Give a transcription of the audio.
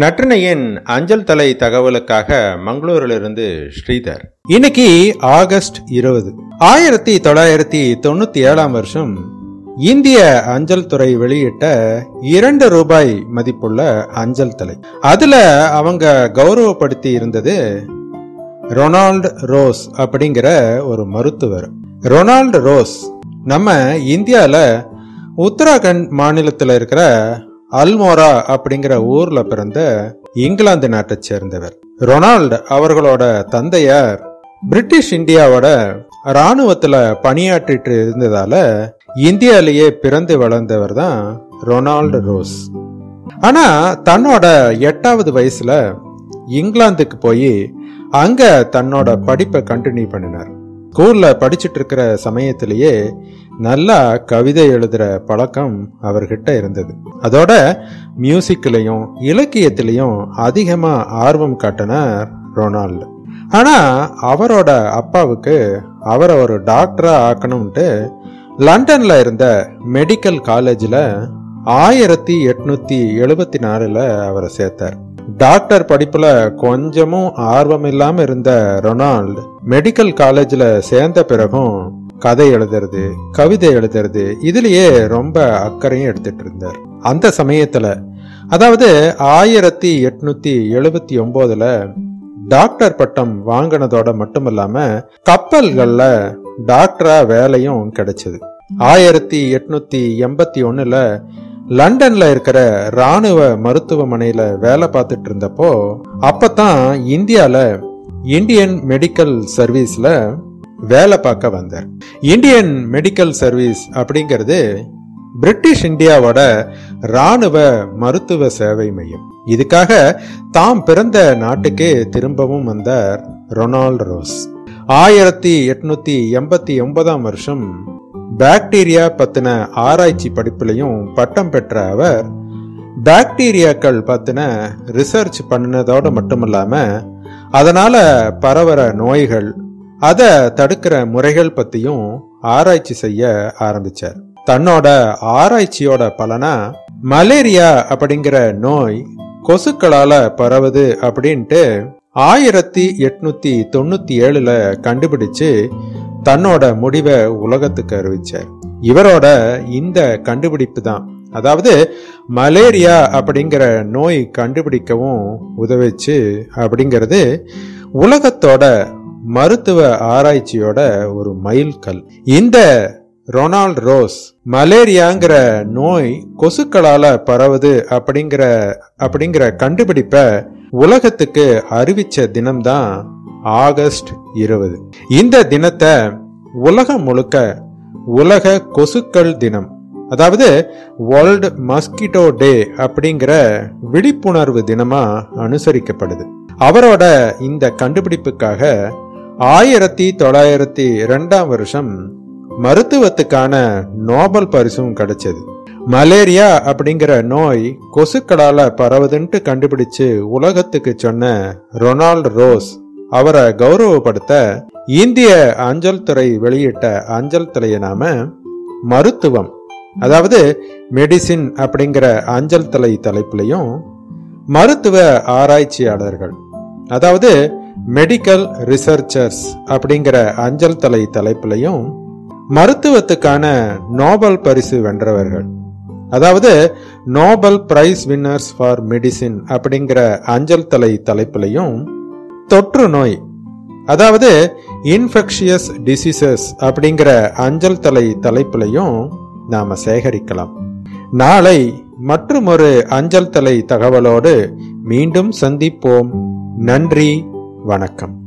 நற்றினையின் அஞ்சல் தலை தகவலுக்காக மங்களூரிலிருந்து ஸ்ரீதர். இன்னைக்கு ஆகஸ்ட் இருபது. ஆயிரத்தி தொள்ளாயிரத்தி தொண்ணூத்தி ஏழாம் வருஷம் இந்திய அஞ்சல் துறை வெளியிட்ட இரண்டு ரூபாய் மதிப்புள்ள அஞ்சல் தலை. அதுல அவங்க கௌரவப்படுத்தி இருந்தது ரொனால்டு ரோஸ் அப்படிங்கிற ஒரு மருத்துவர். ரொனால்டு ரோஸ் நம்ம இந்தியாவில் உத்தராகண்ட் மாநிலத்தில் இருக்கிற அல்மோரா அப்படிங்கிற ஊர்ல பிறந்த இங்கிலாந்து நாட்டை சேர்ந்தவர். ரொனால்டு அவர்களோட தந்தையார் பிரிட்டிஷ் இந்தியாவோட இராணுவத்துல பணியாற்றிட்டு இருந்ததால இந்தியாலேயே பிறந்து வளர்ந்தவர் தான் ரொனால்டு ரோஸ். ஆனா தன்னோட எட்டாவது வயசுல இங்கிலாந்துக்கு போய் அங்க தன்னோட படிப்பை கண்டினியூ பண்ணினார். ஸ்கூலில் படிச்சுட்டு இருக்கிற சமயத்திலேயே நல்லா கவிதை எழுதுகிற பழக்கம் அவர்கிட்ட இருந்தது. அதோட மியூசிக்லேயும் இலக்கியத்திலையும் அதிகமாக ஆர்வம் காட்டினார் ரொனால்டு. ஆனால் அவரோட அப்பாவுக்கு அவரை ஒரு டாக்டராக ஆக்கணும்ட்டு லண்டனில் இருந்த மெடிக்கல் காலேஜில் ஆயிரத்தி எட்நூற்றி எழுபத்தி நாலில் அவரை சேர்த்தார். டாக்டர் படிப்புல கொஞ்சமும் ஆர்வம் இல்லாம இருந்த ரொனால்டு மெடிக்கல் காலேஜில் சேர்ந்த பிறகும் கதை எழுதுறது கவிதை எழுதுறது இதுலயே ரொம்ப அக்கறையும் எடுத்துட்டு இருந்தார். அந்த சமயத்துல அதாவது ஆயிரத்தி எட்நூத்தி எழுபத்தி ஒன்பதுல டாக்டர் பட்டம் வாங்கினதோட மட்டுமில்லாம கப்பல்கள்ல டாக்டரா வேலையும் கிடைச்சது. ஆயிரத்தி எட்நூத்தி எண்பத்தி ஒண்ணுல லண்டன்ல இருக்கிற ராணுவ மருத்துவமனையில வேலை பார்த்துட்டு இருந்தப்போ அப்பதான் இந்தியால இந்தியன் மெடிக்கல் சர்வீஸ்ல வேலை பார்க்க வந்தார். இந்தியன் மெடிக்கல் சர்வீஸ் அப்படிங்கிறது பிரிட்டிஷ் இந்தியாவோட ராணுவ மருத்துவ சேவை மையம். இதுக்காக தாம் பிறந்த நாட்டுக்கு திரும்பவும் வந்தார் ரொனால்ட் ரோஸ். ஆயிரத்தி எட்நூத்தி எண்பத்தி ஒன்பதாம் வருஷம் பாக்டீரியா பத்தின ஆராய்ச்சி படிப்புலையும் பட்டம் பெற்ற அவர் பாக்டீரியாக்கள் பத்தின ரிசர்ச் பண்ணினதோடு மட்டுமில்லாம அதனால பரவற நோய்கள் அதை தடுக்கிற முறைகள் பத்தியும் ஆராய்ச்சி செய்ய ஆரம்பிச்சார். தன்னோட ஆராய்ச்சியோட பலனா மலேரியா அப்படிங்கிற நோய் கொசுக்களால பரவுது அப்படின்ட்டு ஆயிரத்தி எட்நூத்தி தொண்ணூத்தி ஏழுல கண்டுபிடிச்சு தன்னோட முடிவை உலகத்துக்கு அறிவிச்சார். இவரோட இந்த கண்டுபிடிப்பு தான். அதாவது மலேரியா அப்படிங்கிற நோய் கண்டுபிடிக்கவும் உதவிச்சு அப்படிங்கிறது உலகத்தோட மருத்துவ ஆராய்ச்சியோட ஒரு மைல்கல். இந்த ரொனால்ட் ரோஸ் மலேரியாங்கிற நோய் கொசுக்களால பரவுது அப்படிங்கிற அப்படிங்கிற கண்டுபிடிப்ப உலகத்துக்கு அறிவிச்ச தினம்தான் ஆகஸ்ட் இருபது. இந்த தினத்தை உலகம் முழுக்க உலக கொசுக்கள் தினம் அதாவது வேர்ல்டு மஸ்கிட்டோ டே அப்படிங்கிற விழிப்புணர்வு தினமா அனுசரிக்கப்படுது. அவரோட இந்த கண்டுபிடிப்புக்காக ஆயிரத்தி தொள்ளாயிரத்தி ரெண்டாம் வருஷம் மருத்துவத்துக்கான நோபல் பரிசும் கிடைச்சது. மலேரியா அப்படிங்கிற நோய் கொசுக்களால பரவுதுன்ட்டு கண்டுபிடிச்சு உலகத்துக்கு சொன்ன ரொனால்ட் ரோஸ் அவரை கௌரவப்படுத்த இந்திய அஞ்சல் துறை வெளியிட்ட அஞ்சல் தலையை நாம மருத்துவம் அதாவது மெடிசின் அப்படிங்கிற அஞ்சல் தலை தலைப்பிலையும் மருத்துவ ஆராய்ச்சியாளர்கள் அதாவது மெடிக்கல் ரிசர்ச்சர்ஸ் அப்படிங்கிற அஞ்சல் தலை தலைப்பிலையும் மருத்துவத்துக்கான நோபல் பரிசு வென்றவர்கள் அதாவது Nobel prize winners for medicine அப்படிங்கிற அஞ்சல் தலை தலைப்பிலையும் தொற்று நோய். அதாவது இன்ஃபெக்ஷியஸ் டிசீசஸ் அப்படிங்கிற அஞ்சல் தலை தலைப்பிலையும் நாம சேகரிக்கலாம். நாளை மற்றும் ஒரு அஞ்சல் தலை தகவலோடு மீண்டும் சந்திப்போம். நன்றி வணக்கம்.